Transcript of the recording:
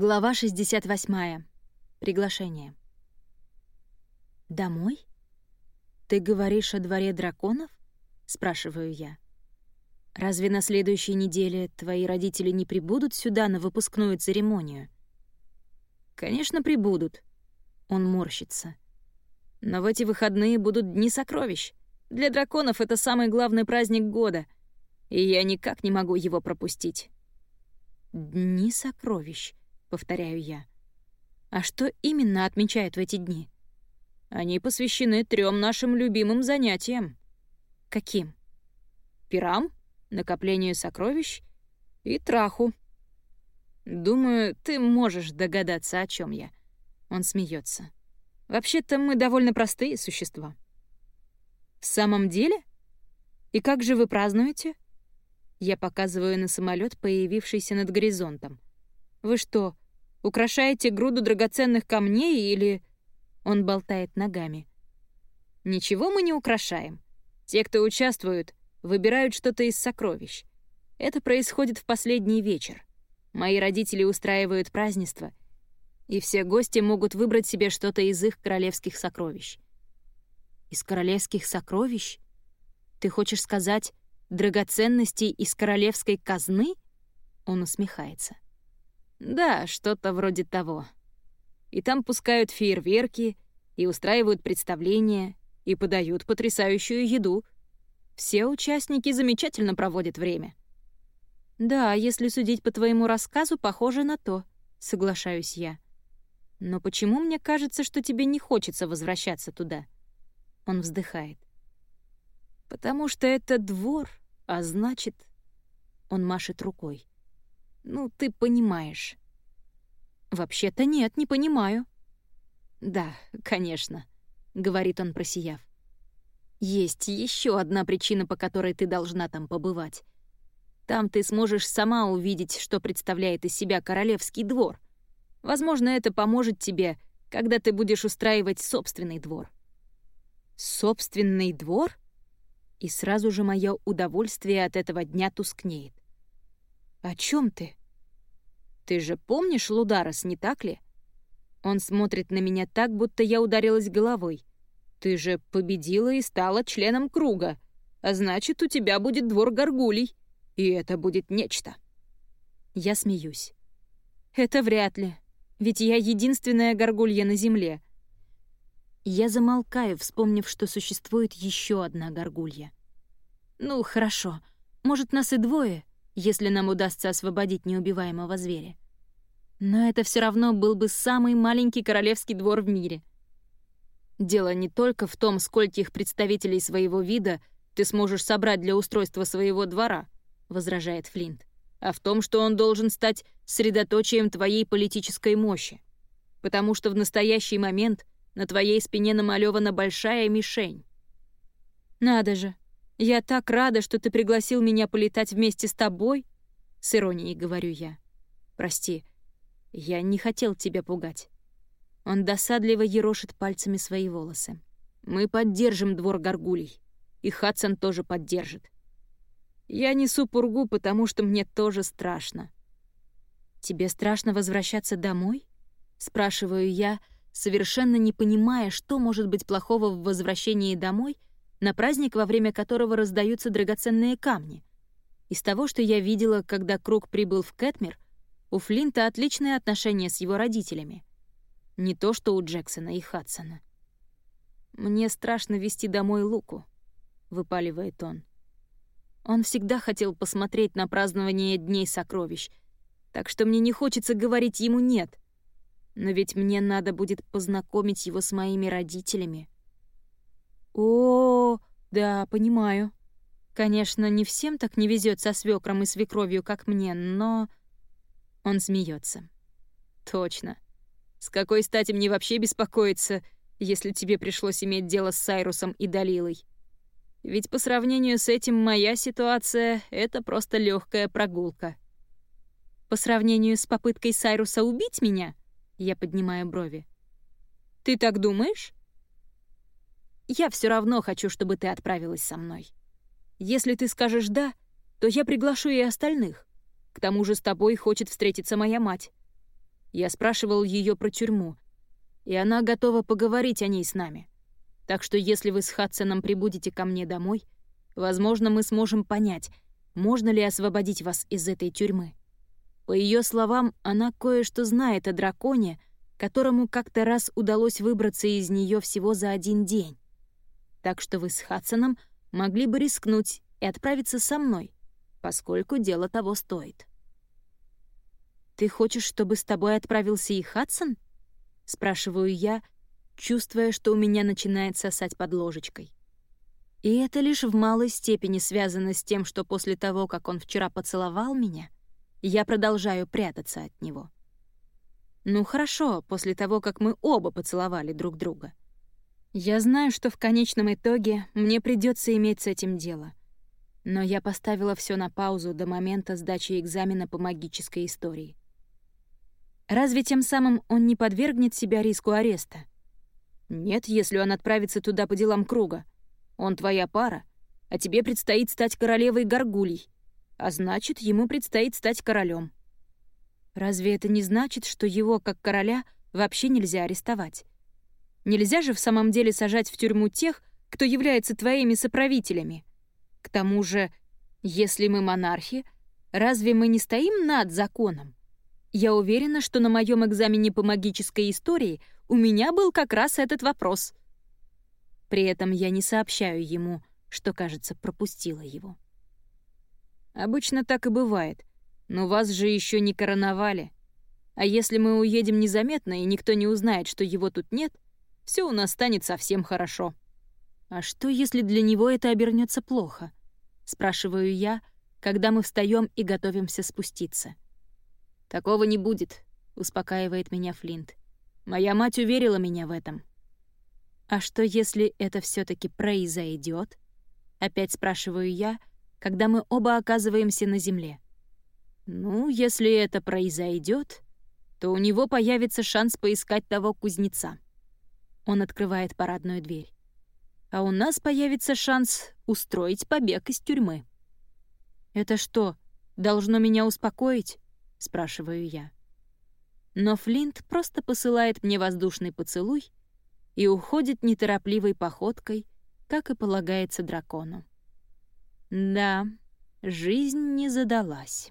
Глава 68. Приглашение. «Домой? Ты говоришь о дворе драконов?» — спрашиваю я. «Разве на следующей неделе твои родители не прибудут сюда на выпускную церемонию?» «Конечно, прибудут», — он морщится. «Но в эти выходные будут Дни Сокровищ. Для драконов это самый главный праздник года, и я никак не могу его пропустить». «Дни Сокровищ», — повторяю я. «А что именно отмечают в эти дни?» «Они посвящены трем нашим любимым занятиям». «Каким?» «Пирам, накоплению сокровищ и траху». «Думаю, ты можешь догадаться, о чем я». Он смеется. «Вообще-то мы довольно простые существа». «В самом деле? И как же вы празднуете?» Я показываю на самолет, появившийся над горизонтом. Вы что, украшаете груду драгоценных камней или...» Он болтает ногами. «Ничего мы не украшаем. Те, кто участвуют, выбирают что-то из сокровищ. Это происходит в последний вечер. Мои родители устраивают празднество, и все гости могут выбрать себе что-то из их королевских сокровищ». «Из королевских сокровищ? Ты хочешь сказать, драгоценностей из королевской казны?» Он усмехается. Да, что-то вроде того. И там пускают фейерверки, и устраивают представления, и подают потрясающую еду. Все участники замечательно проводят время. Да, если судить по твоему рассказу, похоже на то, соглашаюсь я. Но почему мне кажется, что тебе не хочется возвращаться туда? Он вздыхает. Потому что это двор, а значит... Он машет рукой. Ну, ты понимаешь. Вообще-то нет, не понимаю. Да, конечно, говорит он, просияв. Есть еще одна причина, по которой ты должна там побывать. Там ты сможешь сама увидеть, что представляет из себя королевский двор. Возможно, это поможет тебе, когда ты будешь устраивать собственный двор. Собственный двор? И сразу же мое удовольствие от этого дня тускнеет. «О чем ты?» «Ты же помнишь Лударос, не так ли?» Он смотрит на меня так, будто я ударилась головой. «Ты же победила и стала членом круга, а значит, у тебя будет двор горгулей, и это будет нечто». Я смеюсь. «Это вряд ли, ведь я единственная горгулья на Земле». Я замолкаю, вспомнив, что существует еще одна горгулья. «Ну, хорошо, может, нас и двое, если нам удастся освободить неубиваемого зверя. Но это все равно был бы самый маленький королевский двор в мире. Дело не только в том, скольких представителей своего вида ты сможешь собрать для устройства своего двора, возражает Флинт, а в том, что он должен стать средоточием твоей политической мощи. Потому что в настоящий момент на твоей спине намалевана большая мишень. Надо же, «Я так рада, что ты пригласил меня полетать вместе с тобой», — с иронией говорю я. «Прости, я не хотел тебя пугать». Он досадливо ерошит пальцами свои волосы. «Мы поддержим двор горгулей, и Хадсон тоже поддержит. Я несу пургу, потому что мне тоже страшно». «Тебе страшно возвращаться домой?» — спрашиваю я, совершенно не понимая, что может быть плохого в возвращении домой — на праздник, во время которого раздаются драгоценные камни. Из того, что я видела, когда Круг прибыл в Кэтмир, у Флинта отличные отношения с его родителями. Не то, что у Джексона и Хадсона. «Мне страшно вести домой Луку», — выпаливает он. Он всегда хотел посмотреть на празднование Дней Сокровищ, так что мне не хочется говорить ему «нет». Но ведь мне надо будет познакомить его с моими родителями. О, да, понимаю. Конечно, не всем так не везет со свекром и свекровью, как мне, но... Он смеется. Точно. С какой стати мне вообще беспокоиться, если тебе пришлось иметь дело с Сайрусом и Далилой? Ведь по сравнению с этим моя ситуация — это просто легкая прогулка. По сравнению с попыткой Сайруса убить меня, я поднимаю брови. Ты так думаешь? Я все равно хочу, чтобы ты отправилась со мной. Если ты скажешь «да», то я приглашу и остальных. К тому же с тобой хочет встретиться моя мать. Я спрашивал ее про тюрьму, и она готова поговорить о ней с нами. Так что если вы с Хадсоном прибудете ко мне домой, возможно, мы сможем понять, можно ли освободить вас из этой тюрьмы. По ее словам, она кое-что знает о драконе, которому как-то раз удалось выбраться из нее всего за один день. Так что вы с Хадсоном могли бы рискнуть и отправиться со мной, поскольку дело того стоит. «Ты хочешь, чтобы с тобой отправился и Хадсон?» — спрашиваю я, чувствуя, что у меня начинает сосать под ложечкой. И это лишь в малой степени связано с тем, что после того, как он вчера поцеловал меня, я продолжаю прятаться от него. Ну хорошо, после того, как мы оба поцеловали друг друга. Я знаю, что в конечном итоге мне придется иметь с этим дело. Но я поставила все на паузу до момента сдачи экзамена по магической истории. Разве тем самым он не подвергнет себя риску ареста? Нет, если он отправится туда по делам круга. Он твоя пара, а тебе предстоит стать королевой горгулей, а значит, ему предстоит стать королем. Разве это не значит, что его, как короля, вообще нельзя арестовать? Нельзя же в самом деле сажать в тюрьму тех, кто является твоими соправителями. К тому же, если мы монархи, разве мы не стоим над законом? Я уверена, что на моем экзамене по магической истории у меня был как раз этот вопрос. При этом я не сообщаю ему, что, кажется, пропустила его. Обычно так и бывает. Но вас же еще не короновали. А если мы уедем незаметно, и никто не узнает, что его тут нет, все у нас станет совсем хорошо. А что, если для него это обернется плохо? Спрашиваю я, когда мы встаем и готовимся спуститься. Такого не будет, успокаивает меня Флинт. Моя мать уверила меня в этом. А что, если это все таки произойдет? Опять спрашиваю я, когда мы оба оказываемся на земле. Ну, если это произойдет, то у него появится шанс поискать того кузнеца. Он открывает парадную дверь. А у нас появится шанс устроить побег из тюрьмы. «Это что, должно меня успокоить?» — спрашиваю я. Но Флинт просто посылает мне воздушный поцелуй и уходит неторопливой походкой, как и полагается дракону. Да, жизнь не задалась.